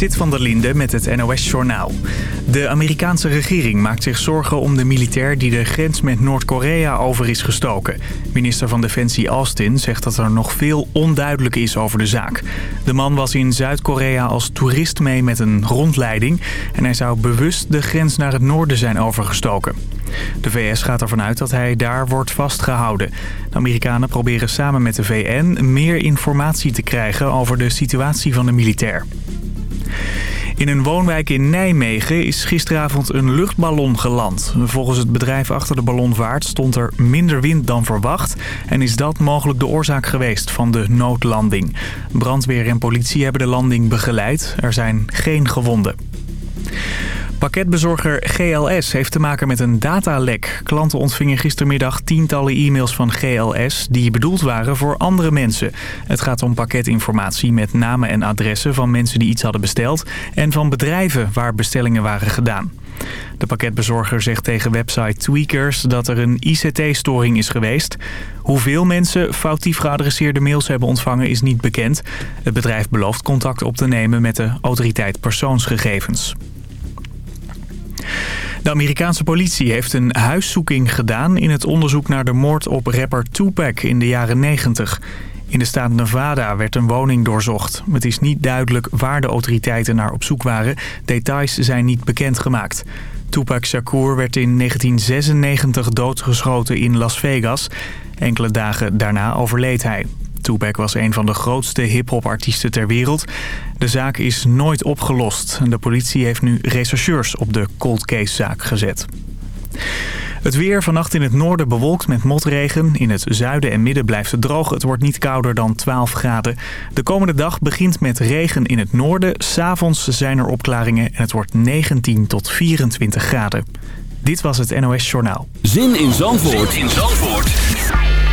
Sit van der Linde met het NOS-journaal. De Amerikaanse regering maakt zich zorgen om de militair die de grens met Noord-Korea over is gestoken. Minister van Defensie Austin zegt dat er nog veel onduidelijk is over de zaak. De man was in Zuid-Korea als toerist mee met een rondleiding... en hij zou bewust de grens naar het noorden zijn overgestoken. De VS gaat ervan uit dat hij daar wordt vastgehouden. De Amerikanen proberen samen met de VN meer informatie te krijgen over de situatie van de militair. In een woonwijk in Nijmegen is gisteravond een luchtballon geland. Volgens het bedrijf achter de ballonvaart stond er minder wind dan verwacht... en is dat mogelijk de oorzaak geweest van de noodlanding. Brandweer en politie hebben de landing begeleid. Er zijn geen gewonden. Pakketbezorger GLS heeft te maken met een datalek. Klanten ontvingen gistermiddag tientallen e-mails van GLS... die bedoeld waren voor andere mensen. Het gaat om pakketinformatie met namen en adressen van mensen die iets hadden besteld... en van bedrijven waar bestellingen waren gedaan. De pakketbezorger zegt tegen website Tweakers dat er een ICT-storing is geweest. Hoeveel mensen foutief geadresseerde mails hebben ontvangen is niet bekend. Het bedrijf belooft contact op te nemen met de autoriteit persoonsgegevens. De Amerikaanse politie heeft een huiszoeking gedaan in het onderzoek naar de moord op rapper Tupac in de jaren 90. In de staat Nevada werd een woning doorzocht. Het is niet duidelijk waar de autoriteiten naar op zoek waren. Details zijn niet bekendgemaakt. Tupac Shakur werd in 1996 doodgeschoten in Las Vegas. Enkele dagen daarna overleed hij. Tupac was een van de grootste hip-hop-artiesten ter wereld. De zaak is nooit opgelost. De politie heeft nu rechercheurs op de cold case-zaak gezet. Het weer vannacht in het noorden bewolkt met motregen. In het zuiden en midden blijft het droog. Het wordt niet kouder dan 12 graden. De komende dag begint met regen in het noorden. S'avonds zijn er opklaringen en het wordt 19 tot 24 graden. Dit was het NOS Journaal. Zin in Zandvoort, zin in Zandvoort.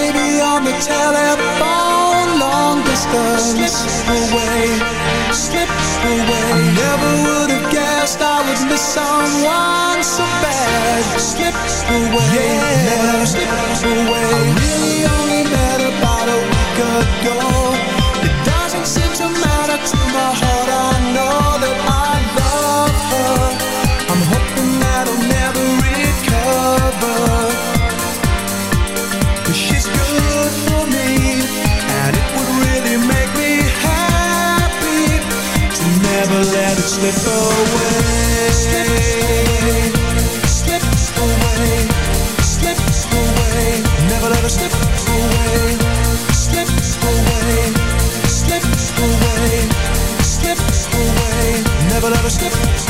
Baby on the telephone, long distance. Slip away, slip away. I never would have guessed I would miss someone so bad. Slip away, yeah. never slip away. I really only met about a week ago slip away. Slip away. Slip away. Never let Never let her slip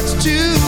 much to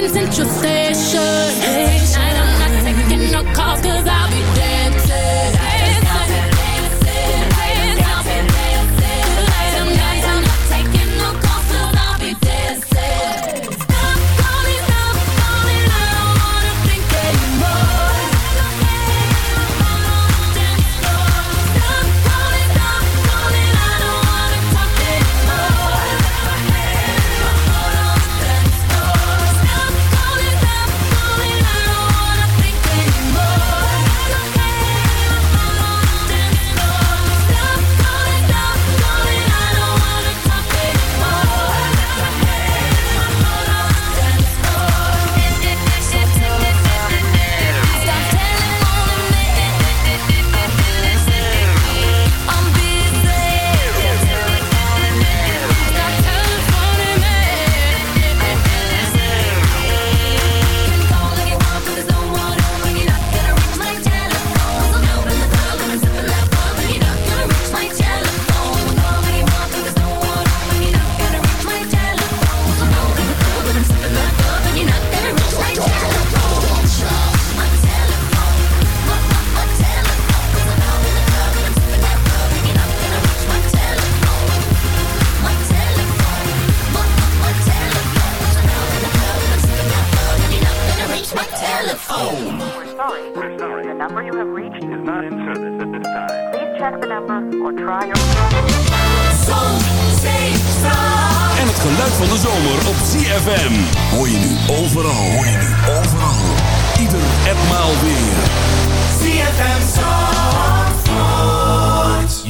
find Central Station. Hey, I'm not taking no calls, cause I'll be dead.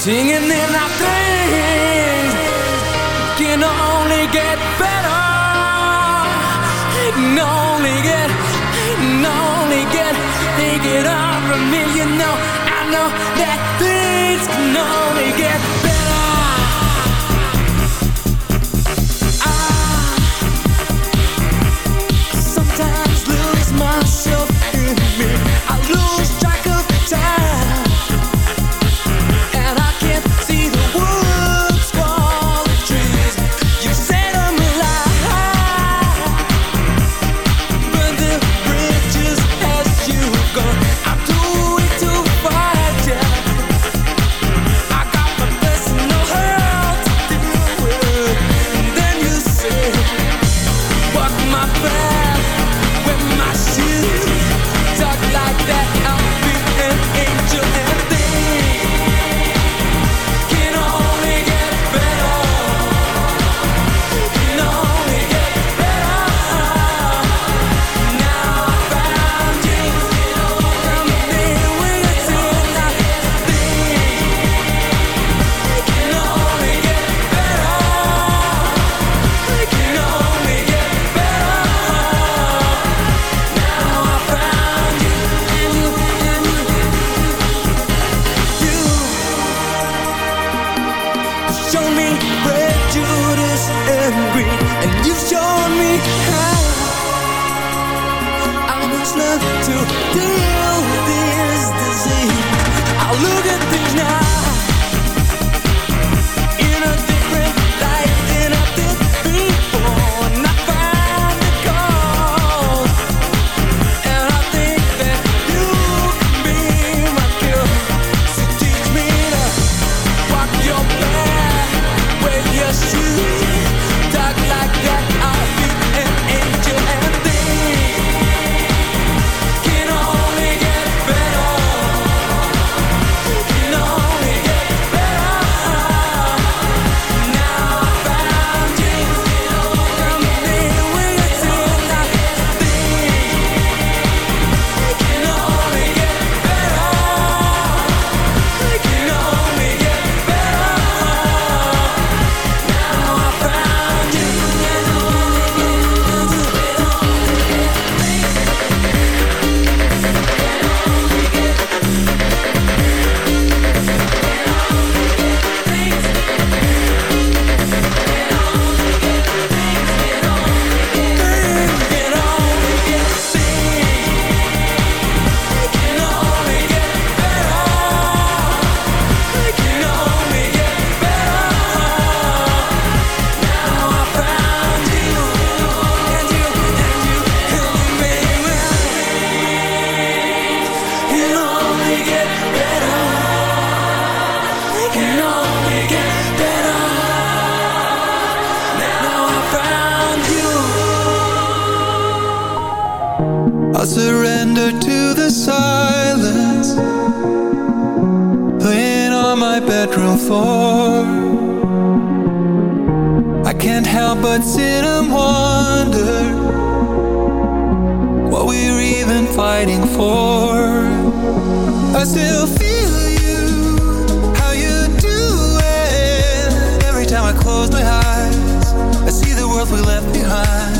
Singing in our dreams can only get better. It can only get, it can only get, Think it over, me. You know, I know that things can only get I surrender to the silence. Playing on my bedroom floor. I can't help but sit and wonder What we're even fighting for. I still feel you, how you doing Every time I close my eyes I see the world we left behind.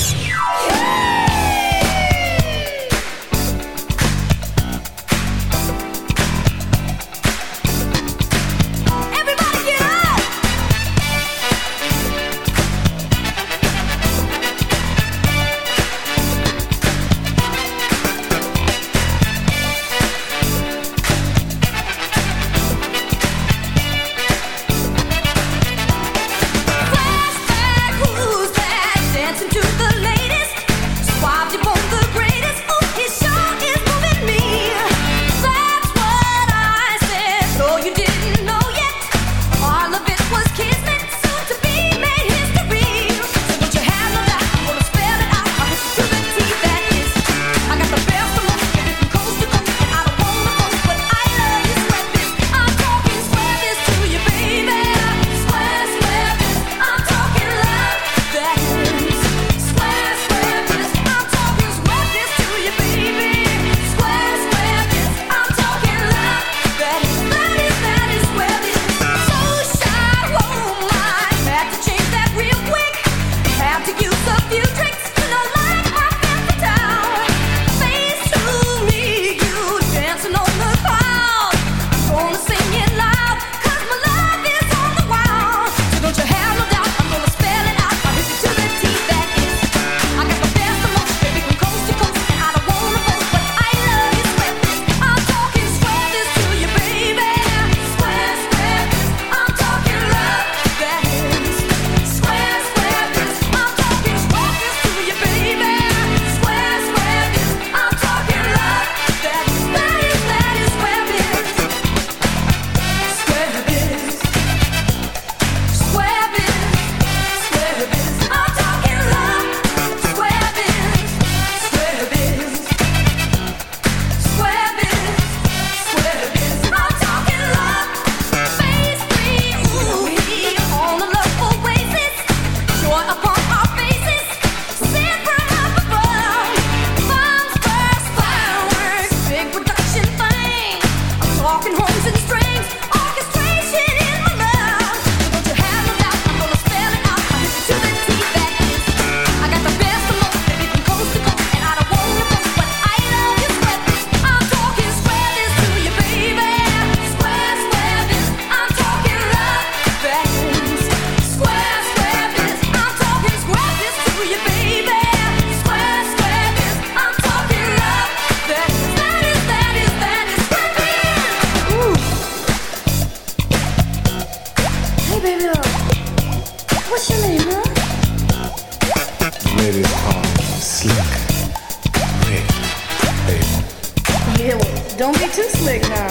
know.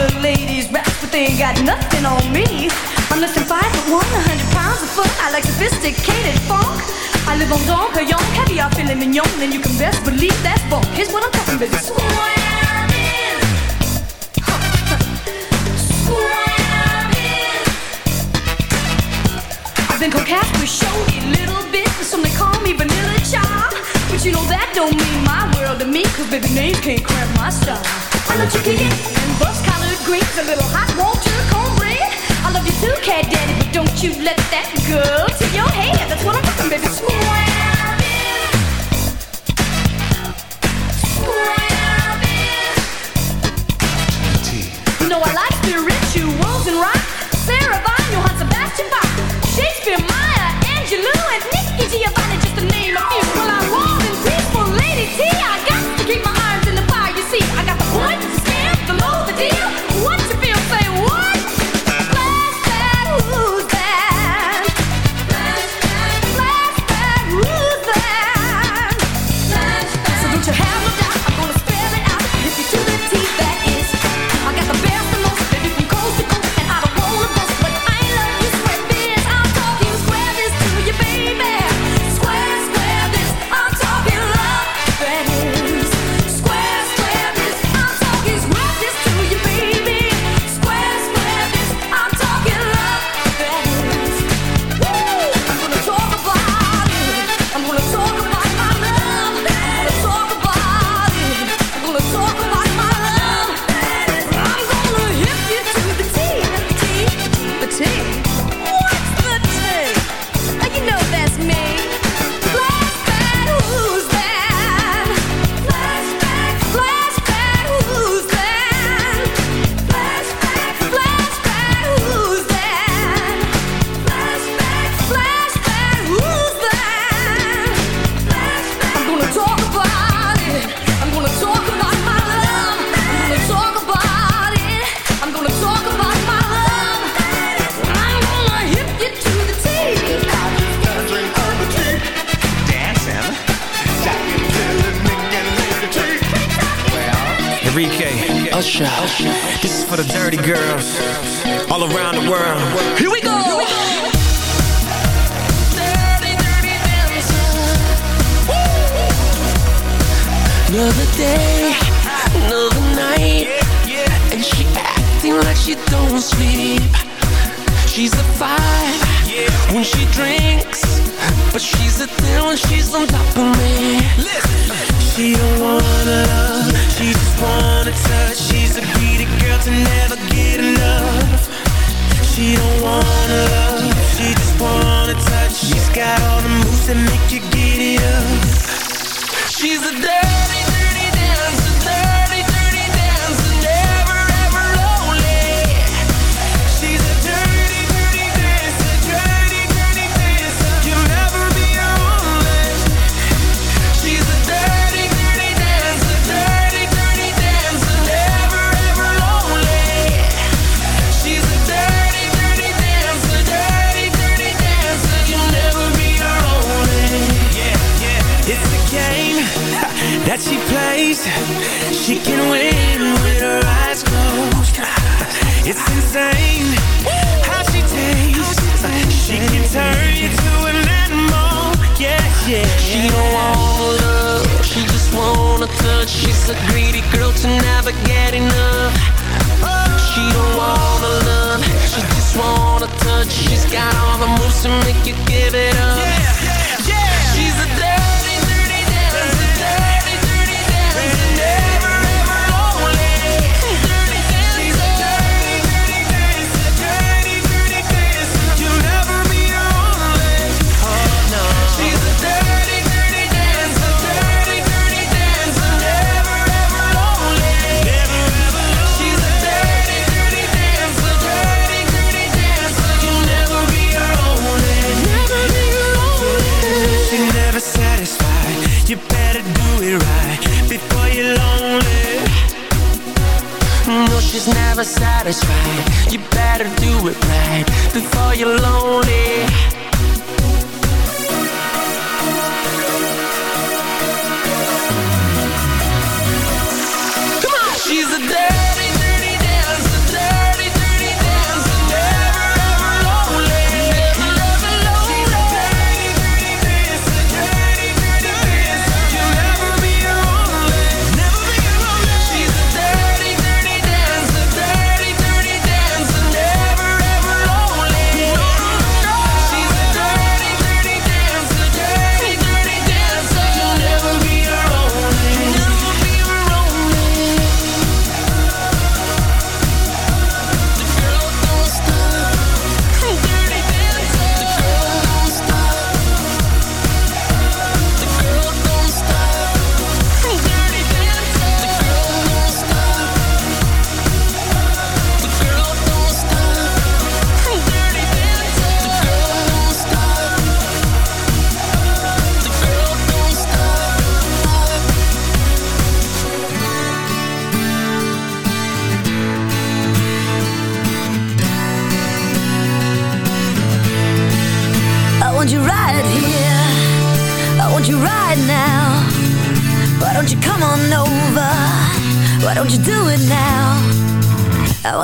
good ladies. rap, but they ain't got nothing on me. I'm less than five foot one, a hundred pounds of foot. I like sophisticated funk. I live on Dom Perignon, caviar, filet mignon, and you can best believe that funk. Here's what I'm talking about. Swearing. Swearing. I've been coquette with showy little bit, so they call me Vanilla Child. But you know that don't mean my world to me, 'cause baby names can't cramp my style. I let you kick it and bust greens, a little hot water, cornbread. I love you too, cat daddy, but don't you let that go to your head. That's what I'm talking, baby. Squabbing. Squabbing. You know I like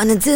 Wanna do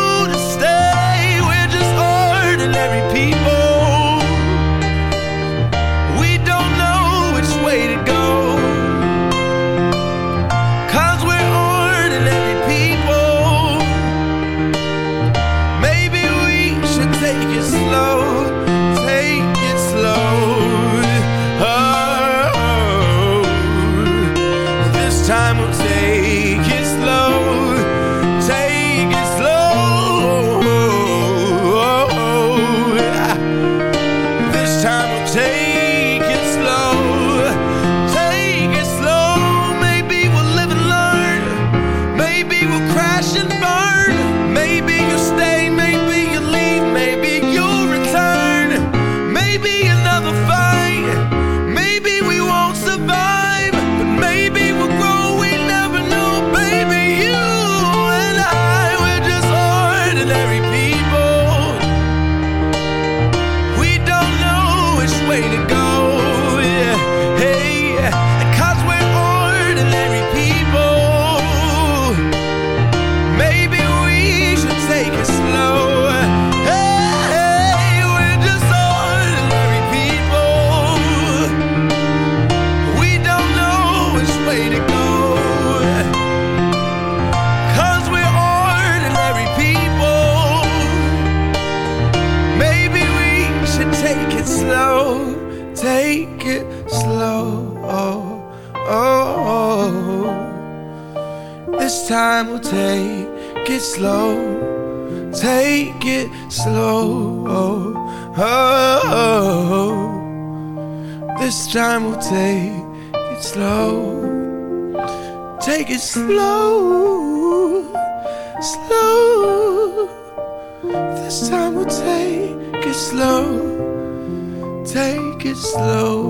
ordinary people.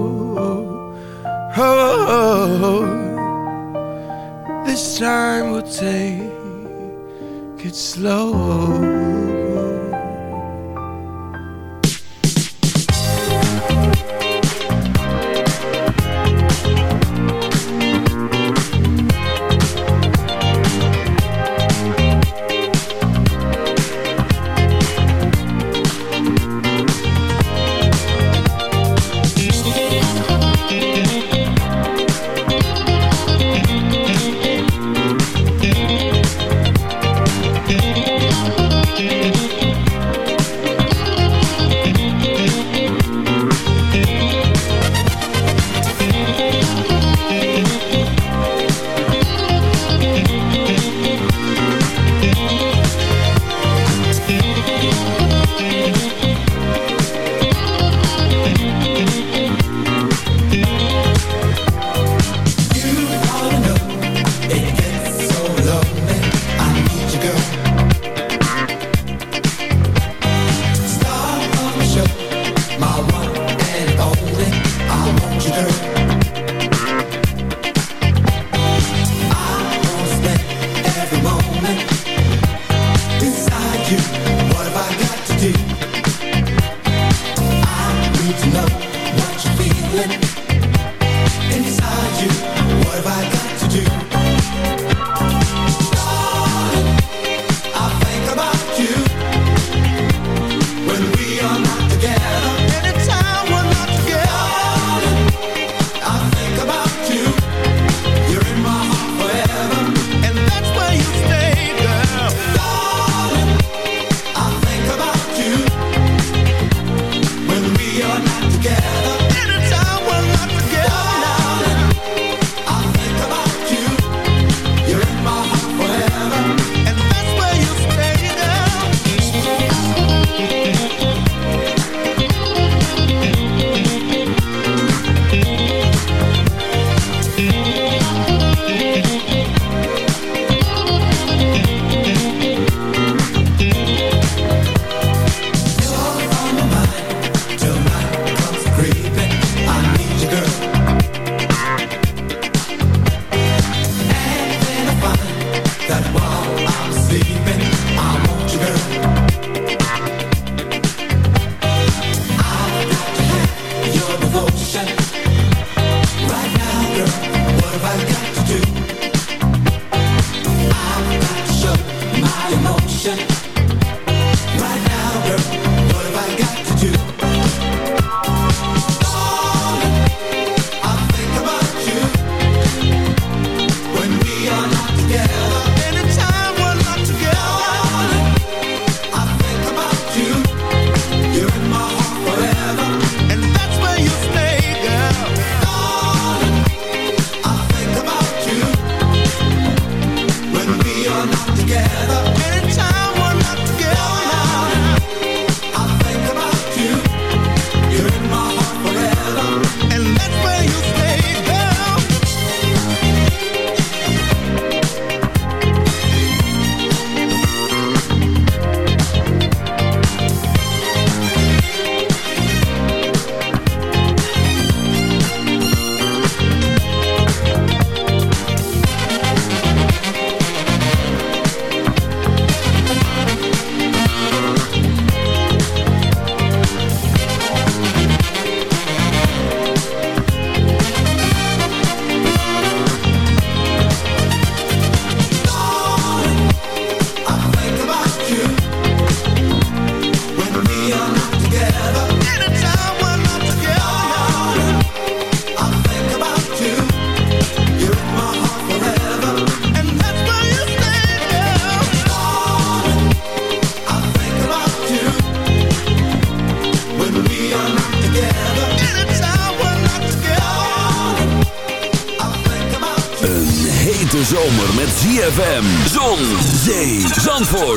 Slow. Oh, this time we'll take it slow.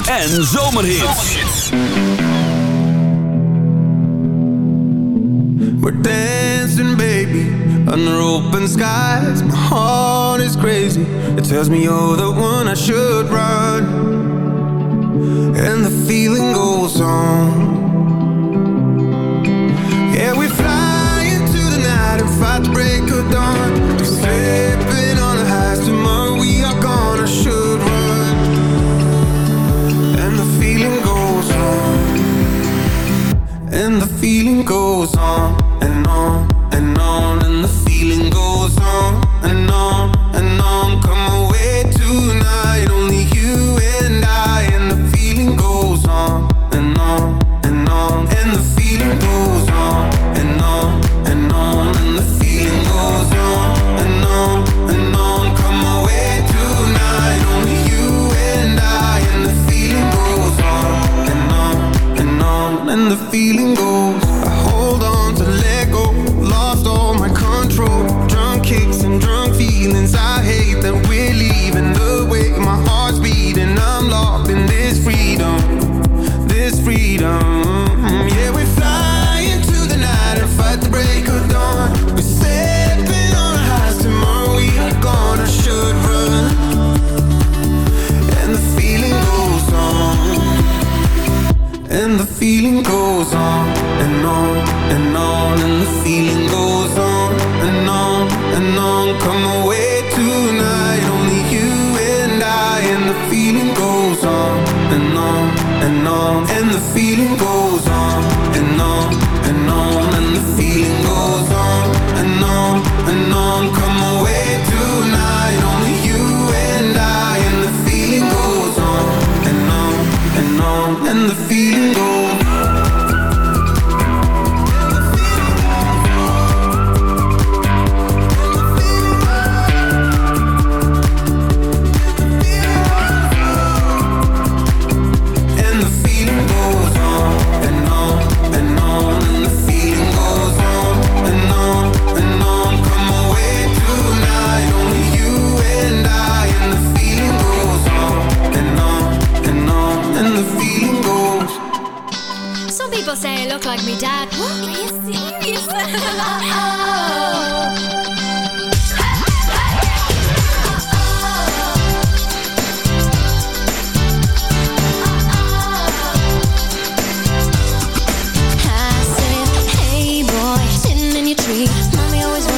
En zomerhits. The feeling goes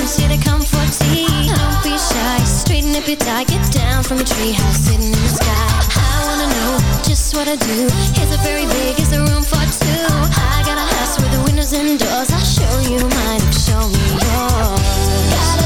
see the come for tea. Don't be shy, straighten up your tie. Get down from a treehouse sitting in the sky. I wanna know just what I do. Very big? Room for two? I got a house with windows and doors. I'll show you mine, show me yours.